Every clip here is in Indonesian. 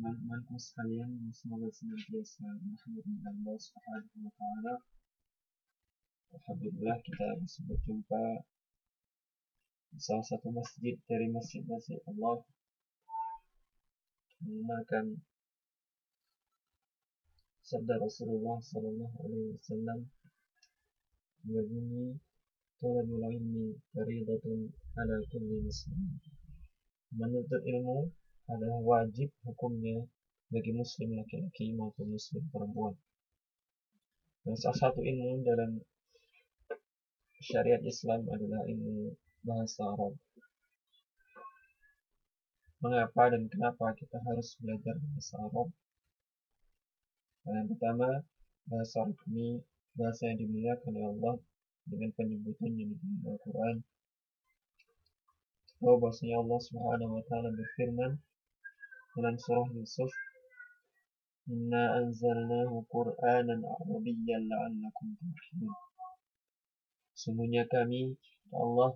Teman-temanku sekalian semoga senantiasa menghormati Allah Subhanahu wa taala. Alhamdulillah kita bisa berjumpa di salah satu masjid dari masjid-masjid Allah mengenalkan sabda Rasulullah sallallahu alaihi wasallam berbunyi talabul ilmi faridatun ala kulli muslim menuntut ilmu adalah wajib hukumnya bagi muslim laki-laki maupun muslim perempuan. Dan salah satu ilmu dalam syariat Islam adalah ilmu bahasa Arab. Mengapa dan kenapa kita harus belajar bahasa Arab? Yang pertama, bahasa Arab ini bahasa yang dimuliakan oleh Allah dengan penyebutannya di dalam Al-Quran. Bahwa bahasanya Allah Subhanahu wa taala berfirman dalam surah Yusuf Inna anzalnahu Qur'anan Arabiyyan la'allakum ta'qilun Sungguhnya kami Allah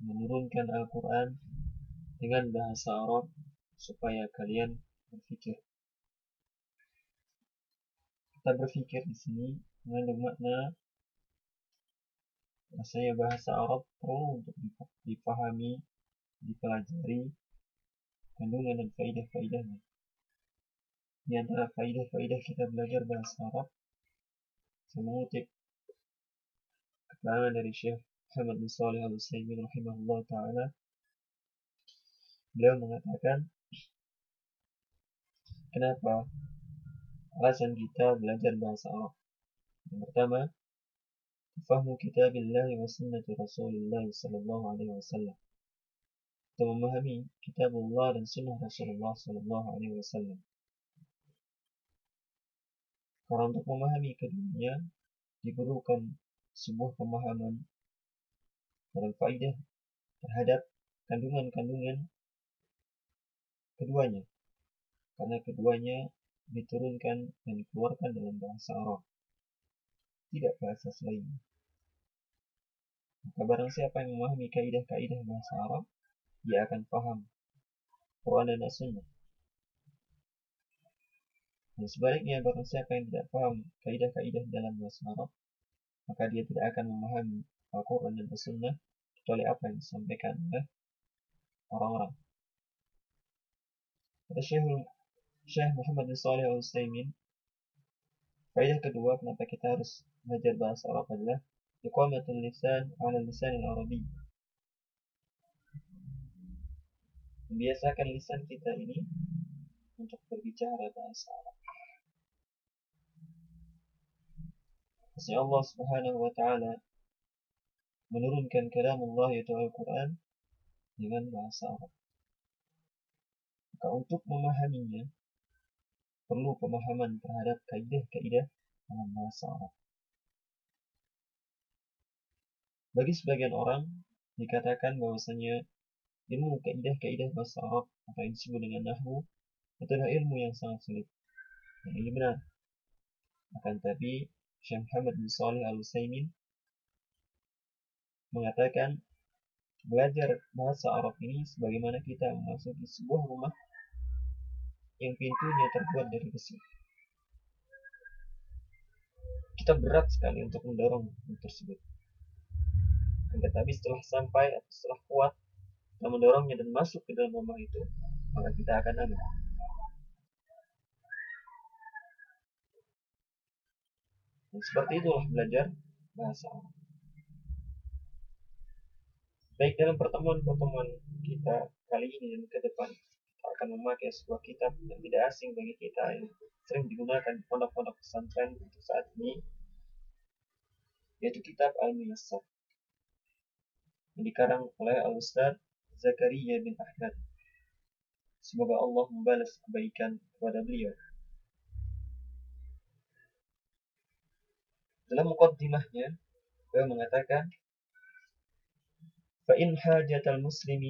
menurunkan Al-Quran dengan bahasa Arab supaya kalian berpikir. Kita berpikir di sini mengandung makna bahasanya bahasa Arab perlu untuk dipahami, dipelajari, kandungan dan faidah-faidahnya. Di antara faidah-faidah kita belajar bahasa Arab, saya mengutip keterangan dari Syekh Muhammad bin Salih al-Utsaimin rahimahullah taala. Beliau mengatakan, kenapa alasan kita belajar bahasa Arab? Yang pertama, fahmu kitabillah wa sunnati Rasulullah sallallahu alaihi wasallam untuk memahami kitab Allah dan sunnah Rasulullah Sallallahu Alaihi Wasallam. Karena untuk memahami keduanya diperlukan sebuah pemahaman dan faidah terhadap kandungan-kandungan keduanya. Karena keduanya diturunkan dan dikeluarkan dalam bahasa Arab, tidak bahasa selain. Maka barang siapa yang memahami kaidah-kaidah bahasa Arab, dia akan paham Quran dan As-Sunnah. Dan sebaliknya, barang siapa yang tidak paham kaidah-kaidah dalam bahasa Arab, maka dia tidak akan memahami Al-Quran dan As-Sunnah kecuali apa yang disampaikan oleh orang-orang. Kata Syekh, Muhammad bin Salih al-Utsaimin, kaidah kedua kenapa kita harus belajar bahasa Arab adalah iqamatul lisan ala lisan al-arabi membiasakan lisan kita ini untuk berbicara bahasa Arab. Maksudnya Allah Subhanahu wa taala menurunkan kalam Allah yaitu Al-Qur'an dengan bahasa Arab. Maka untuk memahaminya perlu pemahaman terhadap kaidah-kaidah dalam bahasa Arab. Bagi sebagian orang dikatakan bahwasanya ilmu kaidah-kaidah bahasa Arab atau yang disebut dengan nahwu adalah ilmu yang sangat sulit. Dan ini benar. Akan tapi Syekh Muhammad bin Salih Al-Utsaimin mengatakan belajar bahasa Arab ini sebagaimana kita memasuki sebuah rumah yang pintunya terbuat dari besi. Kita berat sekali untuk mendorong tersebut. Tetapi setelah sampai atau setelah kuat kita mendorongnya dan masuk ke dalam rumah itu, maka kita akan aman. Dan seperti itulah belajar bahasa. Baik dalam pertemuan-pertemuan kita kali ini dan ke depan, kita akan memakai sebuah kitab yang tidak asing bagi kita yang sering digunakan di pondok-pondok pesantren untuk saat ini, yaitu kitab Al-Muyassar yang dikarang oleh Al-Ustaz Zakaria bin Ahmad Semoga Allah membalas kebaikan kepada beliau. Dalam mukaddimahnya, beliau mengatakan, فإن حاجة المسلم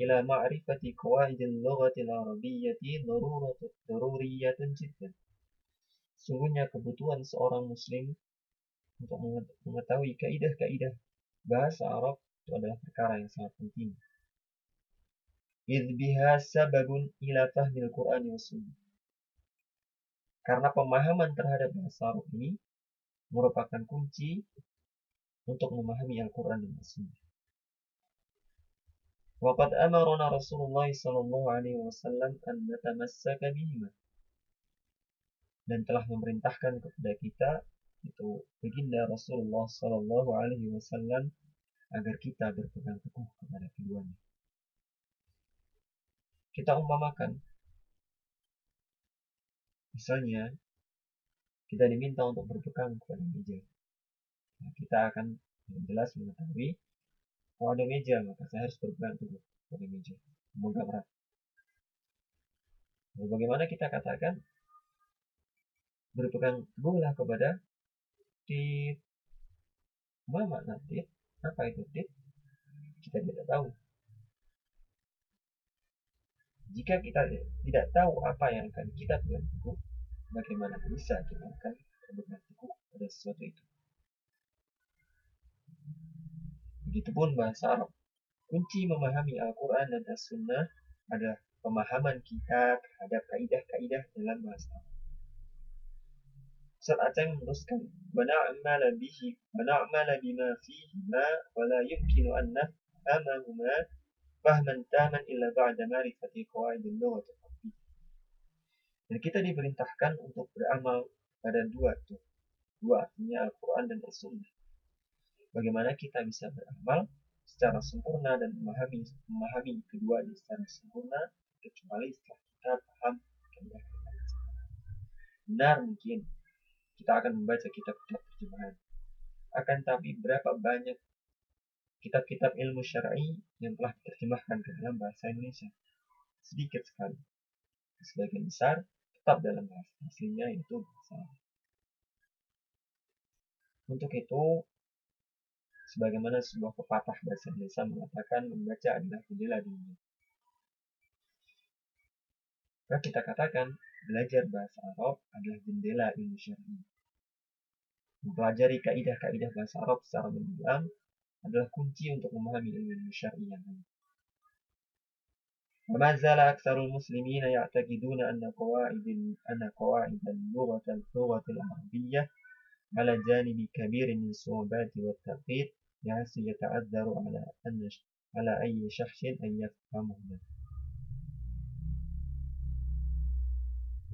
إلى معرفة قواعد اللغة العربية ضرورة ضرورية جدا. Sungguhnya kebutuhan seorang muslim untuk mengetahui kaidah-kaidah bahasa Arab itu adalah perkara yang sangat penting. إذ بها سبب إلى فهم القرآن والسنة. Karena pemahaman terhadap bahasa Arab ini merupakan kunci untuk memahami Al-Quran dan As-Sunnah. وقد أمرنا رسول الله صلى الله عليه وسلم أن نتمسك بهما dan telah memerintahkan kepada kita itu baginda Rasulullah Sallallahu Alaihi Wasallam agar kita berpegang teguh kepada keduanya. Kita umpamakan, misalnya kita diminta untuk berpegang kepada meja. Nah, kita akan jelas mengetahui kalau ada meja, maka saya harus berpegang teguh pada meja. Semoga berat. Lalu bagaimana kita katakan berpegang teguhlah kepada tit. Apa makna tit? Apa itu tit? Kita tidak tahu. Jika kita tidak tahu apa yang akan kita pegang teguh, bagaimana bisa kita akan berpegang teguh pada sesuatu itu? Begitupun bahasa Arab. Kunci memahami Al-Quran dan As-Sunnah adalah pemahaman kita terhadap kaidah-kaidah dalam bahasa Arab. Ustaz Aceh meneruskan, "Wana'mal bihi wana'mal bima fihi ma wa la yumkinu an fahman taman illa ba'da ma'rifati qawaidil lughati Dan kita diperintahkan untuk beramal pada dua itu. Dua artinya Al-Quran dan As-Sunnah bagaimana kita bisa beramal secara sempurna dan memahami memahami keduanya secara sempurna kecuali setelah kita paham kaidah Benar mungkin kita akan membaca kitab-kitab terjemahan. Akan tapi berapa banyak kitab-kitab ilmu syar'i yang telah diterjemahkan ke dalam bahasa Indonesia? Sedikit sekali. Sebagian besar tetap dalam bahasa aslinya yaitu bahasa Untuk itu, sebagaimana sebuah pepatah bahasa Indonesia mengatakan membaca adalah jendela dunia. Maka kita katakan belajar bahasa Arab adalah jendela ilmu syar'i. Mempelajari kaidah-kaidah bahasa Arab secara mendalam adalah kunci untuk memahami ilmu syar'i yang lain. وما زال أكثر المسلمين يعتقدون أن قواعد أن قواعد اللغة اللغة العربية على جانب كبير من الصعوبات والتعقيد بحيث يتعذر على أن على أي شخص أن يفهمهما.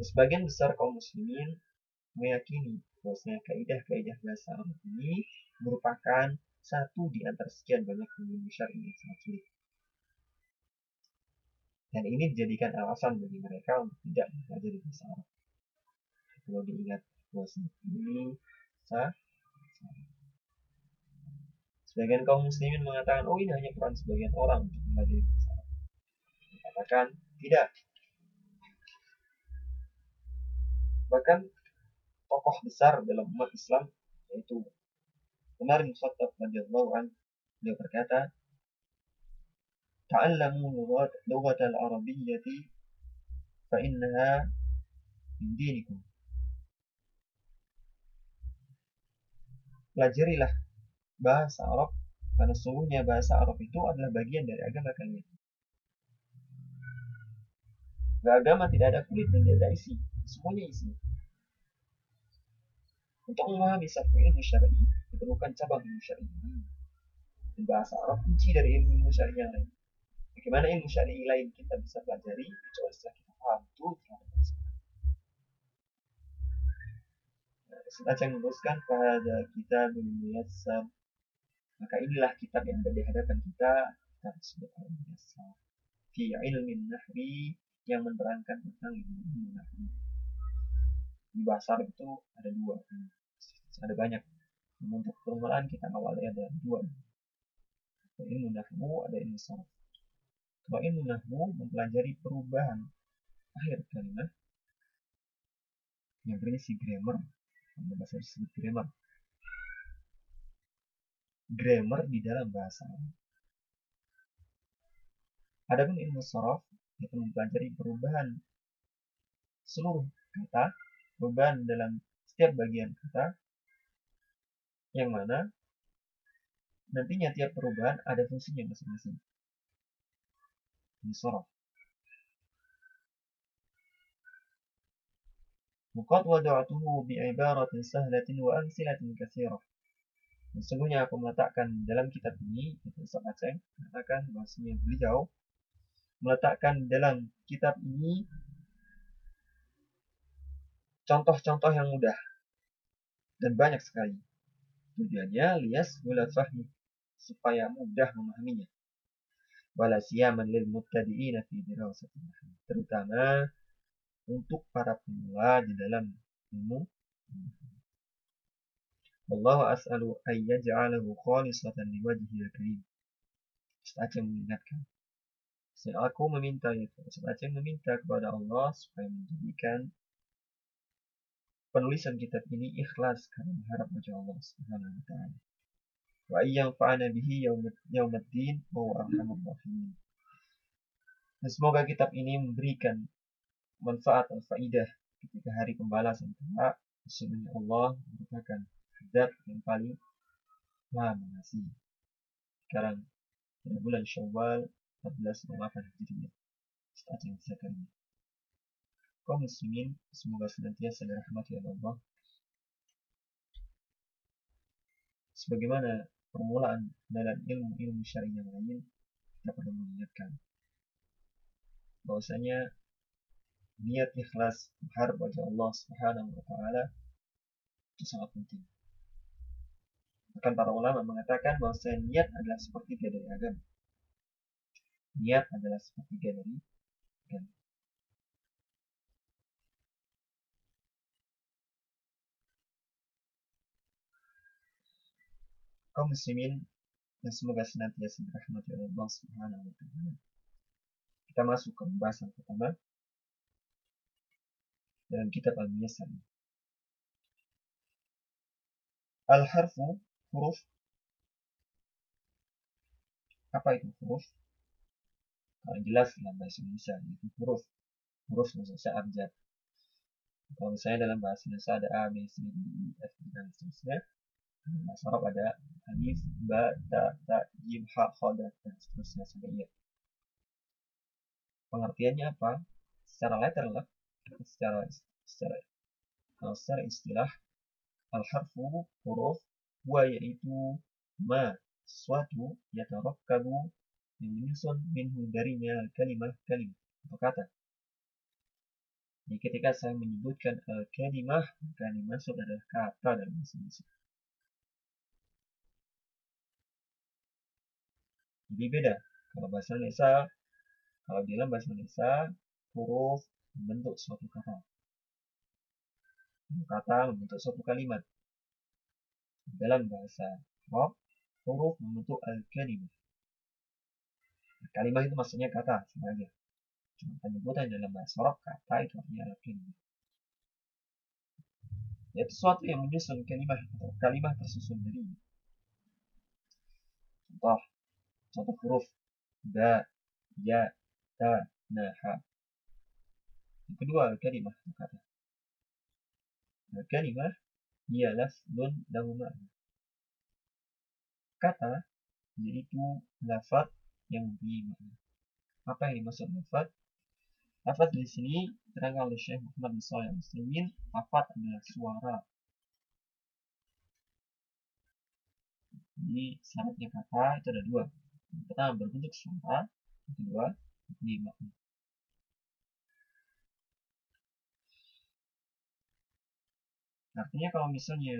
Sebagian besar kaum muslimin meyakini bahwasanya kaidah-kaidah bahasa Arab ini merupakan satu di antara sekian banyak ilmu syar'i yang sangat sulit. Dan ini dijadikan alasan bagi mereka untuk tidak belajar bahasa Arab. Kalau diingat bahwasanya ini sah, Sebagian kaum muslimin mengatakan, oh ini hanya peran sebagian orang untuk mempelajari bahasa Arab. Dikatakan, tidak. Bahkan tokoh besar dalam umat Islam yaitu Umar bin Khattab radhiyallahu an beliau berkata ta'allamu lughat al-arabiyyati fa innaha min dinikum pelajarilah bahasa Arab karena sungguhnya bahasa Arab itu adalah bagian dari agama kalian. Agama tidak ada kulit dan tidak ada isi, semuanya isi. Untuk memahami satu ilmu syar'i diperlukan cabang ilmu syar'i. Dan bahasa Arab kunci dari ilmu syar'i yang lain. Bagaimana ilmu syar'i lain kita bisa pelajari kecuali setelah kita paham itu terhadap bahasa Aceh meneruskan pada kita muyassar maka inilah kitab yang ada di hadapan kita, kita disebut al-Muyassar. Fi ilmin nahwi yang menerangkan tentang ilmu nahwi. Di bahasa Arab itu ada dua, ada banyak. Untuk permulaan kita awalnya ada dua. Ada ilmu nahwu, ada ilmu sarf. Kalau ilmu nahwu mempelajari perubahan akhir kalimat yang berisi grammar, dalam bahasa disebut grammar. Grammar di dalam bahasa Adapun ilmu sorof itu mempelajari perubahan seluruh kata, perubahan dalam setiap bagian kata, yang mana nantinya tiap perubahan ada fungsinya masing-masing. Misorof. Muqad wada'atuhu bi'ibaratin sahlatin wa amsilatin kathirah. Sesungguhnya aku meletakkan dalam kitab ini, itu Ustaz Aceh, mengatakan bahasanya beliau, meletakkan dalam kitab ini contoh-contoh yang mudah dan banyak sekali. Tujuannya lias mulat fahmi supaya mudah memahaminya. Wala siyaman lil muttadi'ina fi dirasatil terutama untuk para pemula di dalam ilmu Allah as'alu ayyaj'alahu khalisatan liwajhil karim. Ustaz mengingatkan dan aku meminta itu. Semacam meminta kepada Allah supaya menjadikan penulisan kitab ini ikhlas karena mengharap wajah Allah Subhanahu wa taala. Wa ayyam fa'ana bihi yaumaddin wa arhamur rahimin. Dan semoga kitab ini memberikan manfaat dan faidah ketika hari pembalasan kelak. Sesungguhnya Allah merupakan zat yang paling maha mengasihi. Sekarang bulan Syawal 1408 Hijriah saat yang ini. Kaum muslimin semoga senantiasa dirahmati oleh Allah. Sebagaimana permulaan dalam ilmu-ilmu syar'i yang lain, kita perlu mengingatkan bahwasanya niat ikhlas mengharap wajah Allah Subhanahu wa taala itu sangat penting. Bahkan para ulama mengatakan bahwa niat adalah sepertiga dari agama niat adalah sepertiga dari agama. Kaum muslimin yang semoga senantiasa dirahmati oleh Allah Subhanahu wa taala. Kita masuk ke pembahasan pertama dalam kitab Al-Muyassar. Al-harfu huruf apa itu huruf? Kalau jelas dalam bahasa Indonesia itu huruf huruf bahasa abjad kalau misalnya dalam bahasa Indonesia ada A, B, C, D, E, F, dan seterusnya bahasa Arab ada alif, ba, ta, ta, jim, ha, kha, dan seterusnya sampai iya pengertiannya apa? secara literal secara secara kalau secara istilah al-harfu huruf wa yaitu ma sesuatu yatarakkabu yang menyusun minhu darinya kalimah-kalimah atau kata. Jadi ketika saya menyebutkan al-kalimah, yang dimaksud adalah kata dalam bahasa Indonesia. Jadi beda. Kalau bahasa Indonesia, kalau dalam bahasa Indonesia, huruf membentuk suatu kata. Kata membentuk suatu kalimat. Dalam bahasa Arab, huruf membentuk al-kalimah. Kalimah itu maksudnya kata sebagai Cuma penyebutan dalam bahasa Arab kata itu artinya adalah kalimah. Yaitu sesuatu yang menyusun kalimah atau kalimah tersusun dari contoh contoh huruf ba ya ta na ha yang kedua kalimah kata kalimah ia lafzun lahu makna kata yaitu lafaz yang mempunyai. Apa yang dimaksud lafaz? Lafaz di sini diterangkan oleh Syekh Muhammad bin Shalih Muslimin. Lafaz adalah suara. Jadi syaratnya kata itu ada dua. Pertama berbentuk suara, kedua makna. Artinya kalau misalnya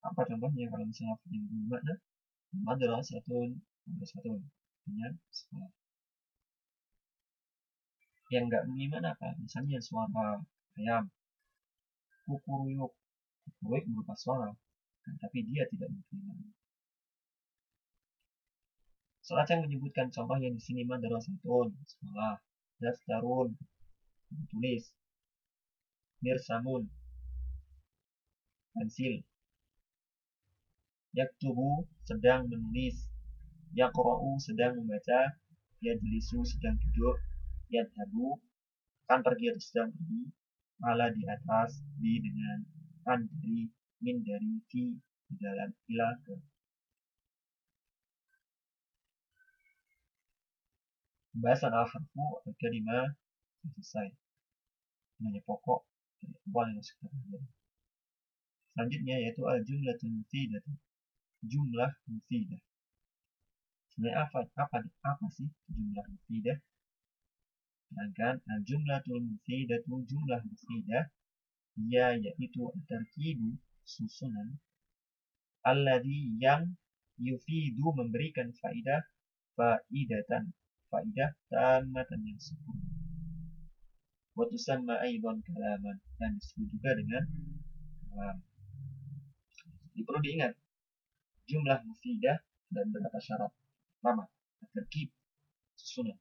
apa contohnya kalau misalnya yang mempunyai makna? Madrasatun, madrasatun artinya sekolah. Yang nggak bagaimana apa? Misalnya suara ayam, kukuruyuk. Kukuruyuk berupa suara, kan, tapi dia tidak mempunyai Soal yang menyebutkan contoh yang di sini madrasatun, sekolah, daftarun, tulis, mirsamun, pensil, yaktubu sedang menulis, yaqra'u sedang membaca, yajlisu sedang duduk, yadhabu akan pergi atau sedang pergi, ala di atas, di dengan an dari, min dari, fi di dalam, ila ke Pembahasan al-harfu al-kalimah selesai. Nanya pokok awal yang masuk terjadi. Selanjutnya yaitu al-jumlatul mufidah. Jumlah mufidah. Sebenarnya apa, apa, apa sih jumlah mufidah? Sedangkan al-jumlatul mufidah itu jumlah mufidah ya yaitu terkibu susunan alladhi yang yufidu memberikan faidah faidatan faidah tamatan yang sempurna. Wa tusamma aidan kalaman dan disebut juga dengan kalam. Jadi perlu diingat jumlah mufidah dan beberapa syarat. Pertama, terkib susunan.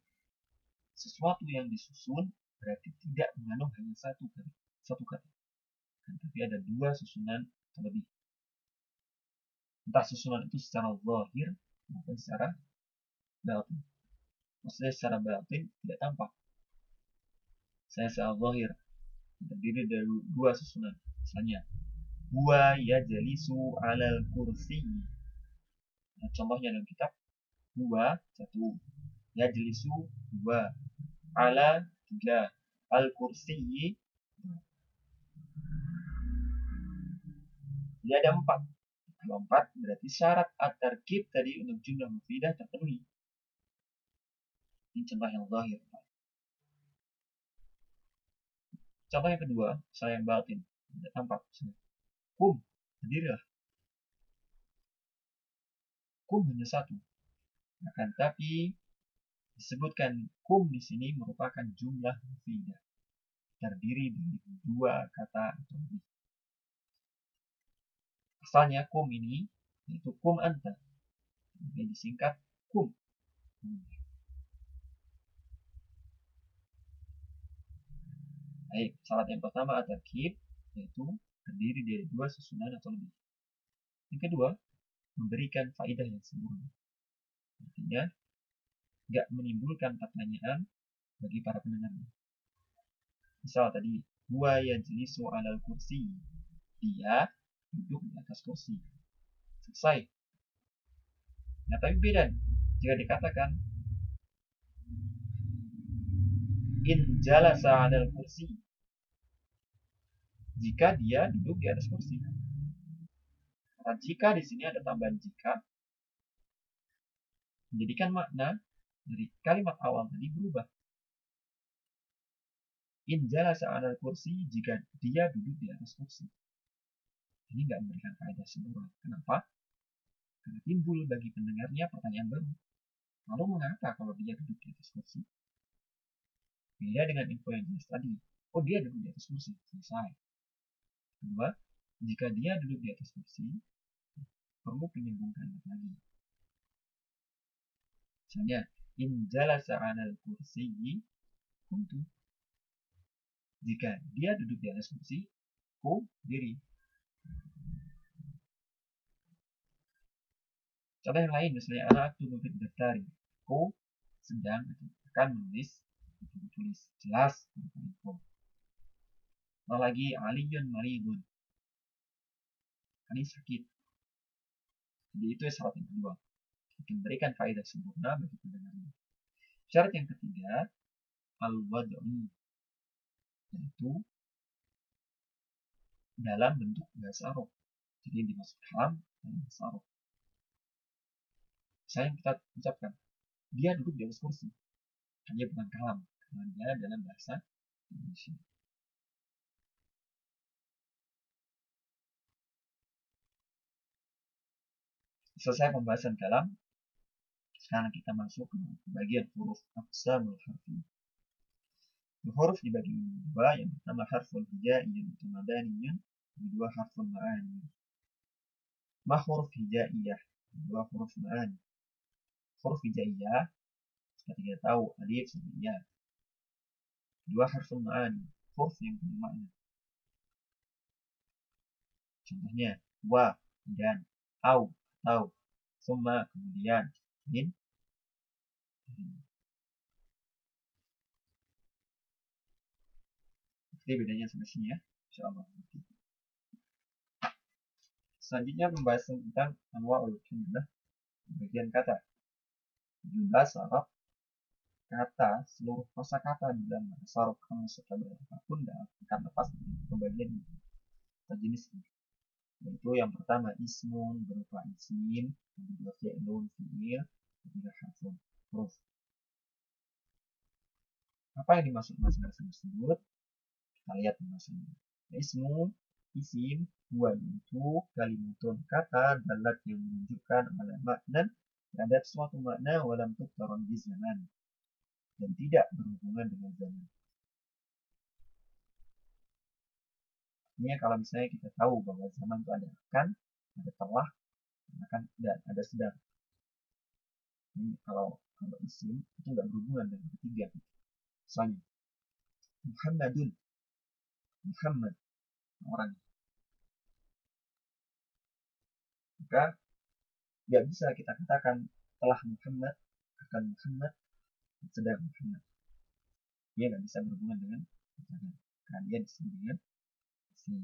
Sesuatu yang disusun berarti tidak mengandung hanya satu kata, satu kata. Tapi ada dua susunan terlebih. Entah susunan itu secara zahir maupun secara batin maksudnya secara batin tidak tampak. Saya secara zahir terdiri dari dua susunan. Misalnya, huwa yajlisu alal kursi. Nah, contohnya dalam kitab, huwa satu, yajlisu dua, ala tiga, al kursi Jadi ada empat. Kalau empat berarti syarat at-tarkib tadi untuk jumlah mufidah terpenuhi. Ini contoh yang zahir. Contoh yang kedua, saya yang batin. Tidak tampak. Kum, berdirilah. Kum hanya satu. Akan tapi disebutkan kum di sini merupakan jumlah mufidah. Terdiri dari dua kata atau lebih. Asalnya kum ini yaitu kum anta. Yang disingkat kum. Baik, syarat yang pertama ada kib, yaitu terdiri dari dua susunan atau lebih. Yang kedua, memberikan faedah yang sempurna. Artinya, tidak menimbulkan pertanyaan bagi para pendengarnya. Misal tadi, dua yang jenis alal kursi. Dia duduk di atas kursi. Selesai. Nah, tapi beda. Jika dikatakan in jalasa kursi jika dia duduk di atas kursi. Karena jika di sini ada tambahan jika, menjadikan makna dari kalimat awal tadi berubah. In jalasa kursi jika dia duduk di atas kursi. Ini nggak memberikan faedah sempurna. Kenapa? Karena timbul bagi pendengarnya pertanyaan baru. Lalu mengapa kalau dia duduk di atas kursi? Beda dengan info yang jelas tadi. Oh, dia duduk di atas kursi. Selesai. Kedua, jika dia duduk di atas kursi, perlu penyambung kalimat lagi. Misalnya, in jalasa alal kursi kuntu. Jika dia duduk di atas kursi, ku diri. Contoh yang lain, misalnya anak tubuh daftari. Ku sedang akan menulis tulis jelas info. Nah lagi aliyun maribun. Ali sakit. Jadi itu syarat yang kedua. Memberikan faedah sempurna bagi pendengarnya. Syarat yang ketiga, al-wad'i. Yaitu dalam bentuk bahasa Arab. Jadi yang dimaksud kalam dalam bahasa Arab. Saya yang kita ucapkan, dia duduk di atas kursi. Hanya bukan kalam maknanya dalam bahasa Indonesia. Selesai pembahasan kalam. Sekarang kita masuk ke bagian huruf aqsamul harfi. Huruf dibagi dua, yang pertama harful hijaiyun atau madaniyun, yang kedua harful ma'ani. Ma huruf hijaiyah, dua huruf ma'ani. huruf hijaiyah seperti kita tahu alif sampai ya dua harful ma'ani huruf yang punya makna contohnya wa dan au atau summa kemudian min Ini bedanya sama sini ya, insya Allah. Selanjutnya pembahasan tentang anwa'ul jumlah bagian kata. Jumlah saraf kata seluruh kosa kata di dalam bahasa Arab kamu serta berapapun dan akan lepas dari pembagian jenisnya. Yaitu yang pertama ismun berupa isim, yang kedua fi'lun fi'il, ketiga harfun huruf. Apa yang dimaksud masing-masing tersebut? Kita lihat pembahasannya. Ismu isim dua itu kalimatun kata dalat yang menunjukkan pada makna terhadap suatu makna walam tuktaron di zaman dan tidak berhubungan dengan zaman. Artinya kalau misalnya kita tahu bahwa zaman itu ada akan, ada telah, akan dan ada sedang. Ini kalau kalau isim itu nggak berhubungan dengan ketiga. Misalnya Muhammadun Muhammad orang maka nggak bisa kita katakan telah Muhammad akan Muhammad sedang Muhammad dia nggak bisa berhubungan dengan kejadian karena dia disebut isim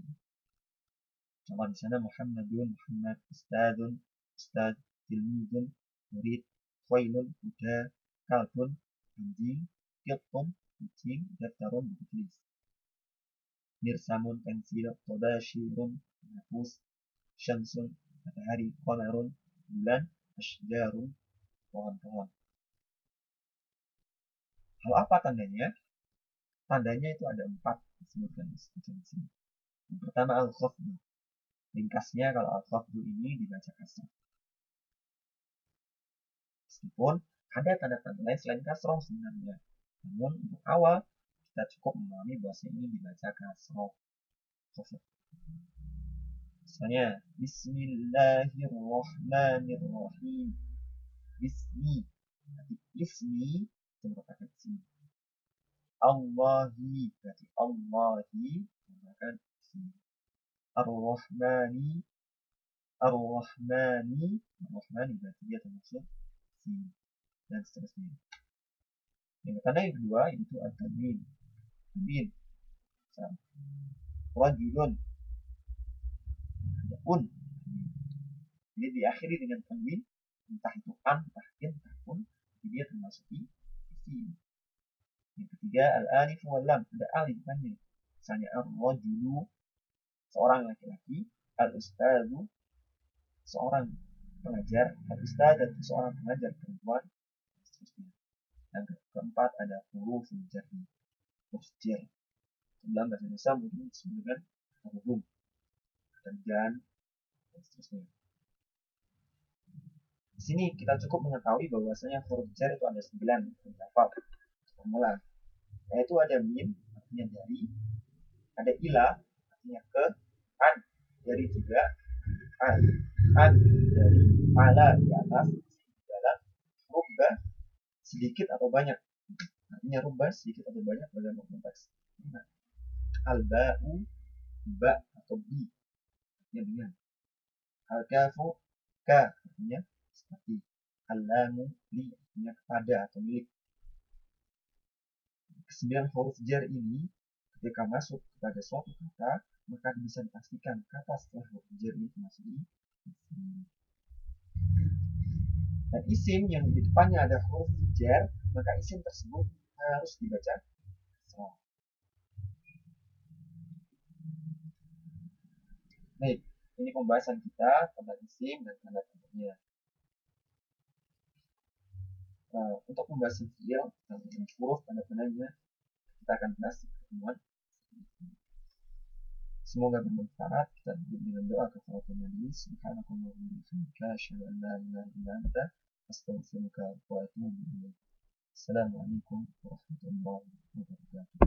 contoh di sana Muhammadun Muhammad Ustadun Ustad Tilmidun Murid Khailun Kuda Kalbun Anjing Kilpun Kucing Daftarun Buku tulis Mirsamun Pensil Todashirun Hapus Shamsun matahari, qamarun, bulan, asjarun, pohon-pohon. Hal apa tandanya? Tandanya itu ada empat disebutkan di sini. Yang pertama al-khafdu. Ringkasnya kalau al-khafdu ini dibaca kasrah. Meskipun ada tanda-tanda lain selain kasroh sebenarnya. Namun untuk awal kita cukup memahami bahasa ini dibaca kasroh. Misalnya, Bismillahirrahmanirrahim. Bismi. Berarti ismi itu merupakan ismi. Allahi. Berarti Allahi merupakan ismi. Ar-Rahmani. Ar-Rahmani. Ar-Rahmani berarti dia termasuk ismi. Dan seterusnya. Yang tanda yang kedua yaitu at-tanwin. Tanwin. Rajulun pun jadi diakhiri dengan tanwin entah itu an entah in entah pun dia termasuk di yang ketiga al alif wal lam. Ada alif depannya misalnya ar rajulu seorang laki-laki. Al ustadu seorang pengajar. Al ustad seorang pengajar perempuan. Yang keempat ada huruf huruf jar dalam bahasa Indonesia mungkin disebut dengan huruf. Dan dan seterusnya. Di sini kita cukup mengetahui bahwasanya huruf jar itu ada 9 hafal formula. Yaitu ada mim artinya dari, ada ila artinya ke, an dari juga, an, an dari ala di atas, di dalam, rubba sedikit atau banyak. Artinya rubba sedikit atau banyak dalam konteks. Al-ba'u ba atau bi artinya dengan Al-kafu ka artinya seperti Al-lamu li artinya kepada atau milik. Kesembilan huruf jar ini ketika masuk kepada suatu kata maka bisa dipastikan kata setelah huruf jar ini termasuk di dan isim yang di depannya ada huruf jar maka isim tersebut harus dibaca Baik, ini pembahasan kita tentang isim dan tanda tandanya. Nah, untuk membahas fiil dan huruf tanda tandanya kita akan bahas di pertemuan Semoga bermanfaat. Kita tutup dengan doa kafaratul majlis. Subhanakallahumma wa bihamdika asyhadu an la ilaha illa anta astaghfiruka wa atubu ilaik. Assalamualaikum warahmatullahi wabarakatuh.